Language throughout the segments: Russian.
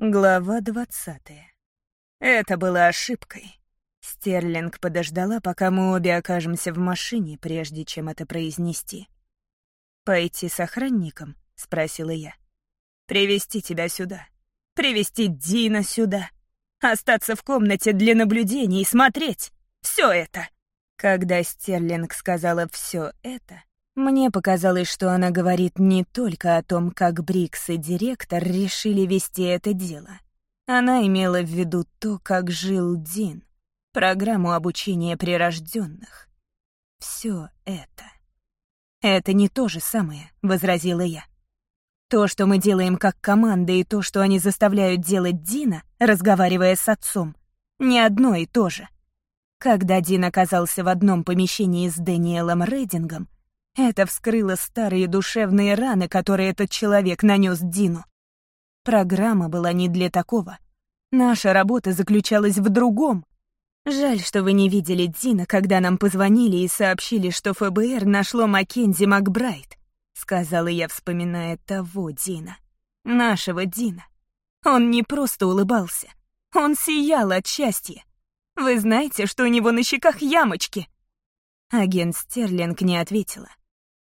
Глава двадцатая. Это было ошибкой. Стерлинг подождала, пока мы обе окажемся в машине, прежде чем это произнести. «Пойти с охранником?» — спросила я. «Привести тебя сюда. Привести Дина сюда. Остаться в комнате для наблюдения и смотреть. Все это». Когда Стерлинг сказала «все это», мне показалось, что она говорит не только о том, как Брикс и директор решили вести это дело. Она имела в виду то, как жил Дин, программу обучения прирожденных. Все это. «Это не то же самое», — возразила я. «То, что мы делаем как команда, и то, что они заставляют делать Дина, разговаривая с отцом, не одно и то же. Когда Дин оказался в одном помещении с Дэниелом Рейдингом, это вскрыло старые душевные раны, которые этот человек нанес Дину. Программа была не для такого. Наша работа заключалась в другом. Жаль, что вы не видели Дина, когда нам позвонили и сообщили, что ФБР нашло Маккензи Макбрайт, сказала я, вспоминая того Дина. Нашего Дина. Он не просто улыбался. Он сиял от счастья. Вы знаете, что у него на щеках ямочки? Агент Стерлинг не ответила.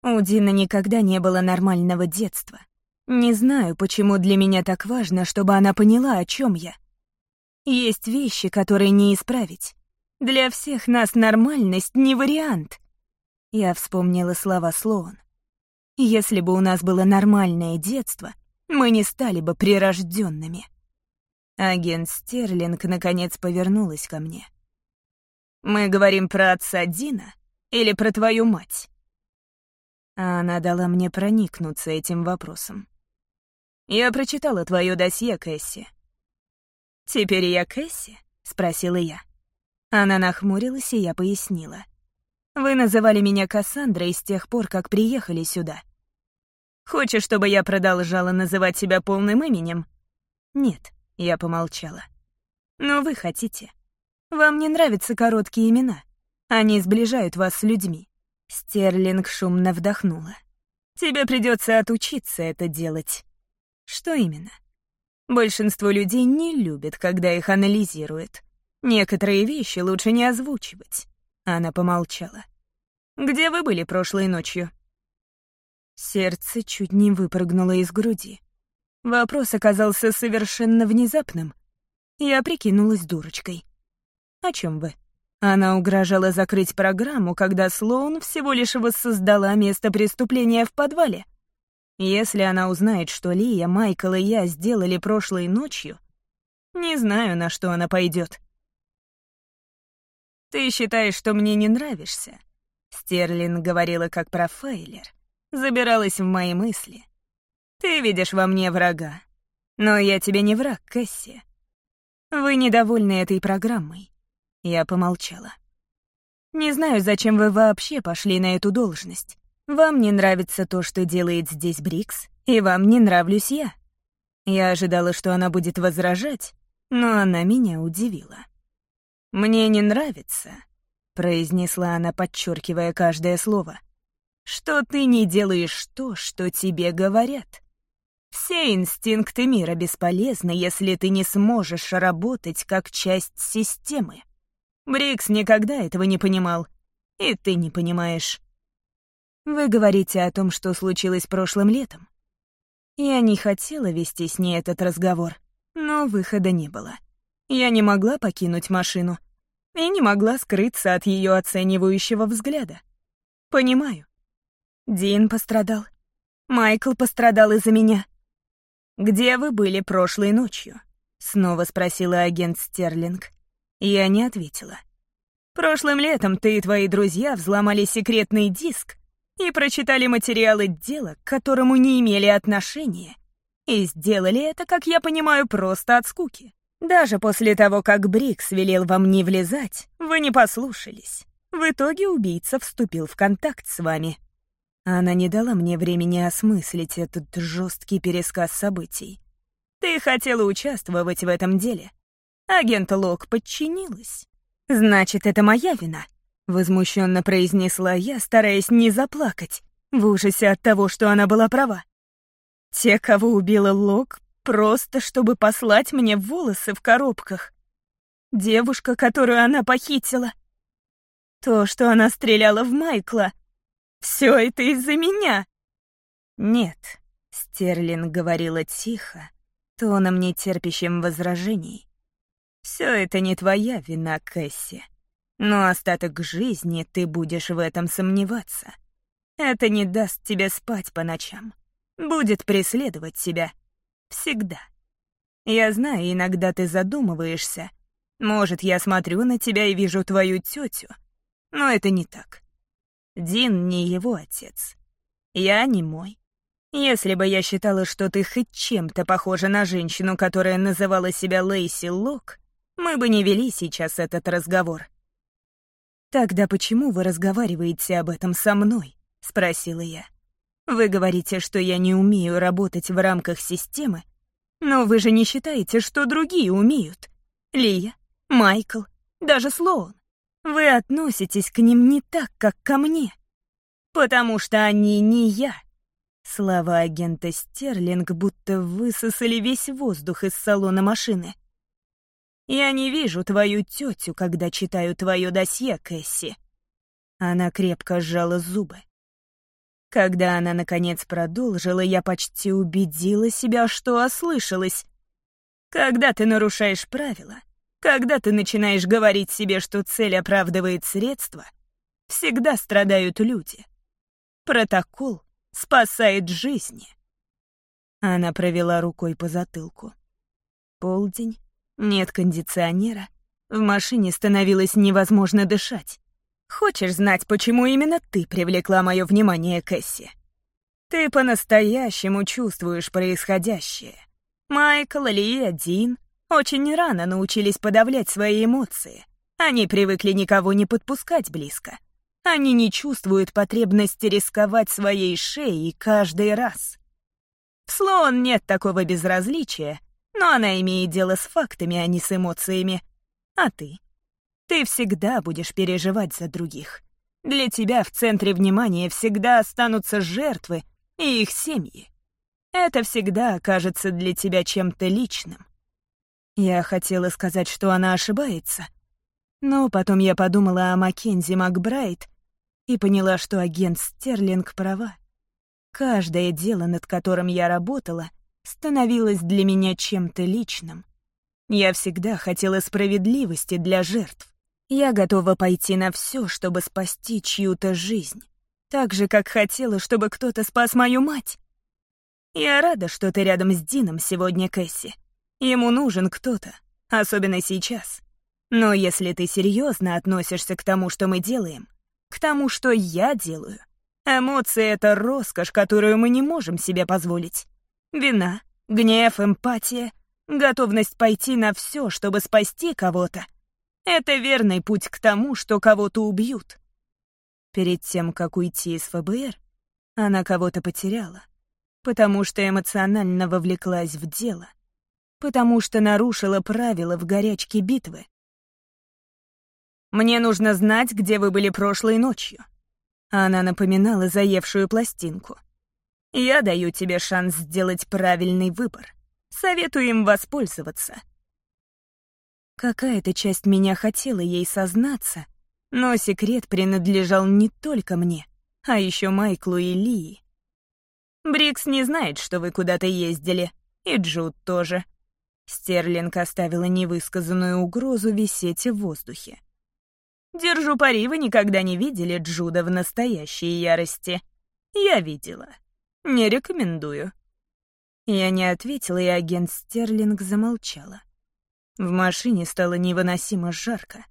У Дины никогда не было нормального детства. Не знаю, почему для меня так важно, чтобы она поняла, о чем я. Есть вещи, которые не исправить. Для всех нас нормальность не вариант. Я вспомнила слова Слоун. Если бы у нас было нормальное детство, мы не стали бы прирожденными. Агент Стерлинг наконец повернулась ко мне. «Мы говорим про отца Дина или про твою мать?» А она дала мне проникнуться этим вопросом. «Я прочитала твое досье, Кэсси». «Теперь я Кэсси?» — спросила я. Она нахмурилась, и я пояснила. «Вы называли меня Кассандрой с тех пор, как приехали сюда. Хочешь, чтобы я продолжала называть себя полным именем?» «Нет», — я помолчала. «Но вы хотите. Вам не нравятся короткие имена. Они сближают вас с людьми. Стерлинг шумно вдохнула. «Тебе придется отучиться это делать». «Что именно?» «Большинство людей не любят, когда их анализируют. Некоторые вещи лучше не озвучивать». Она помолчала. «Где вы были прошлой ночью?» Сердце чуть не выпрыгнуло из груди. Вопрос оказался совершенно внезапным. Я прикинулась дурочкой. «О чем вы?» Она угрожала закрыть программу, когда Слоун всего лишь воссоздала место преступления в подвале. Если она узнает, что Лия, Майкл и я сделали прошлой ночью, не знаю, на что она пойдет. «Ты считаешь, что мне не нравишься?» Стерлин говорила как про Фейлер. Забиралась в мои мысли. «Ты видишь во мне врага. Но я тебе не враг, Кэсси. Вы недовольны этой программой. Я помолчала. «Не знаю, зачем вы вообще пошли на эту должность. Вам не нравится то, что делает здесь Брикс, и вам не нравлюсь я». Я ожидала, что она будет возражать, но она меня удивила. «Мне не нравится», — произнесла она, подчеркивая каждое слово, «что ты не делаешь то, что тебе говорят. Все инстинкты мира бесполезны, если ты не сможешь работать как часть системы. Брикс никогда этого не понимал. И ты не понимаешь. Вы говорите о том, что случилось прошлым летом. Я не хотела вести с ней этот разговор, но выхода не было. Я не могла покинуть машину и не могла скрыться от ее оценивающего взгляда. Понимаю. Дин пострадал. Майкл пострадал из-за меня. «Где вы были прошлой ночью?» — снова спросила агент Стерлинг. Я не ответила. Прошлым летом ты и твои друзья взломали секретный диск и прочитали материалы дела, к которому не имели отношения. И сделали это, как я понимаю, просто от скуки. Даже после того, как Брикс велел вам не влезать, вы не послушались. В итоге убийца вступил в контакт с вами. Она не дала мне времени осмыслить этот жесткий пересказ событий. Ты хотела участвовать в этом деле, Агент Лок подчинилась. «Значит, это моя вина», — возмущенно произнесла я, стараясь не заплакать, в ужасе от того, что она была права. Те, кого убила Лок, Просто чтобы послать мне волосы в коробках. Девушка, которую она похитила. То, что она стреляла в Майкла. Все это из-за меня. Нет, Стерлин говорила тихо, тоном нетерпящим возражений. Все это не твоя вина, Кэсси. Но остаток жизни ты будешь в этом сомневаться. Это не даст тебе спать по ночам. Будет преследовать тебя. Всегда. Я знаю, иногда ты задумываешься. Может, я смотрю на тебя и вижу твою тетю. Но это не так. Дин не его отец. Я не мой. Если бы я считала, что ты хоть чем-то похожа на женщину, которая называла себя Лейси Лок, мы бы не вели сейчас этот разговор. «Тогда почему вы разговариваете об этом со мной?» — спросила я. «Вы говорите, что я не умею работать в рамках системы, но вы же не считаете, что другие умеют. Лия, Майкл, даже Слоун. Вы относитесь к ним не так, как ко мне. Потому что они не я». Слова агента Стерлинг будто высосали весь воздух из салона машины. Я не вижу твою тетю, когда читаю твое досье, Кэсси». Она крепко сжала зубы. Когда она, наконец, продолжила, я почти убедила себя, что ослышалась. Когда ты нарушаешь правила, когда ты начинаешь говорить себе, что цель оправдывает средства, всегда страдают люди. Протокол спасает жизни. Она провела рукой по затылку. Полдень, нет кондиционера. В машине становилось невозможно дышать. Хочешь знать, почему именно ты привлекла мое внимание, Кэсси? Ты по-настоящему чувствуешь происходящее. Майкл, Ли, Дин очень рано научились подавлять свои эмоции. Они привыкли никого не подпускать близко. Они не чувствуют потребности рисковать своей шеей каждый раз. В Слоун нет такого безразличия, но она имеет дело с фактами, а не с эмоциями. А ты? Ты всегда будешь переживать за других. Для тебя в центре внимания всегда останутся жертвы и их семьи. Это всегда окажется для тебя чем-то личным. Я хотела сказать, что она ошибается, но потом я подумала о Маккензи Макбрайт и поняла, что агент Стерлинг права. Каждое дело, над которым я работала — становилось для меня чем-то личным. Я всегда хотела справедливости для жертв. Я готова пойти на все, чтобы спасти чью-то жизнь. Так же, как хотела, чтобы кто-то спас мою мать. Я рада, что ты рядом с Дином сегодня, Кэсси. Ему нужен кто-то, особенно сейчас. Но если ты серьезно относишься к тому, что мы делаем, к тому, что я делаю, эмоции — это роскошь, которую мы не можем себе позволить. Вина, гнев, эмпатия, готовность пойти на все, чтобы спасти кого-то. Это верный путь к тому, что кого-то убьют. Перед тем, как уйти из ФБР, она кого-то потеряла, потому что эмоционально вовлеклась в дело, потому что нарушила правила в горячке битвы. «Мне нужно знать, где вы были прошлой ночью». Она напоминала заевшую пластинку. Я даю тебе шанс сделать правильный выбор. Советую им воспользоваться. Какая-то часть меня хотела ей сознаться, но секрет принадлежал не только мне, а еще Майклу и Лии. Брикс не знает, что вы куда-то ездили, и Джуд тоже. Стерлинг оставила невысказанную угрозу висеть в воздухе. Держу пари, вы никогда не видели Джуда в настоящей ярости. Я видела. Не рекомендую». Я не ответила, и агент Стерлинг замолчала. В машине стало невыносимо жарко.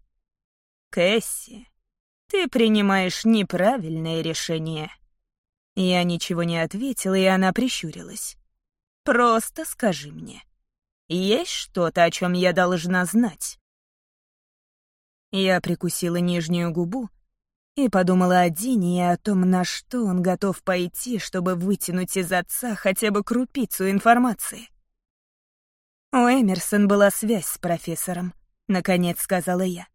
«Кэсси, ты принимаешь неправильное решение». Я ничего не ответила, и она прищурилась. «Просто скажи мне, есть что-то, о чем я должна знать?» Я прикусила нижнюю губу, и подумала о Дине и о том, на что он готов пойти, чтобы вытянуть из отца хотя бы крупицу информации. У Эмерсон была связь с профессором, наконец сказала я.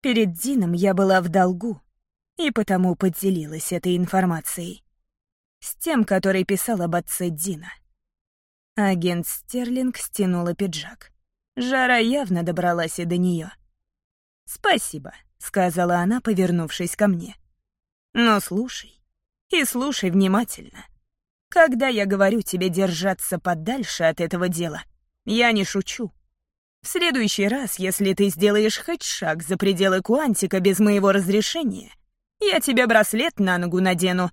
Перед Дином я была в долгу, и потому поделилась этой информацией. С тем, который писал об отце Дина. Агент Стерлинг стянула пиджак. Жара явно добралась и до нее. «Спасибо», — сказала она, повернувшись ко мне. «Но слушай, и слушай внимательно. Когда я говорю тебе держаться подальше от этого дела, я не шучу. В следующий раз, если ты сделаешь хоть шаг за пределы Куантика без моего разрешения, я тебе браслет на ногу надену».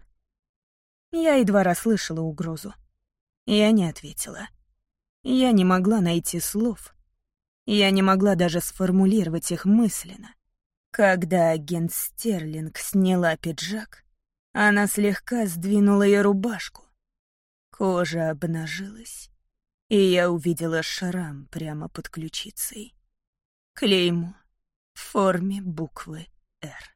Я едва расслышала угрозу. Я не ответила. Я не могла найти слов. Я не могла даже сформулировать их мысленно. Когда агент Стерлинг сняла пиджак, она слегка сдвинула ее рубашку. Кожа обнажилась, и я увидела шрам прямо под ключицей. Клеймо в форме буквы «Р».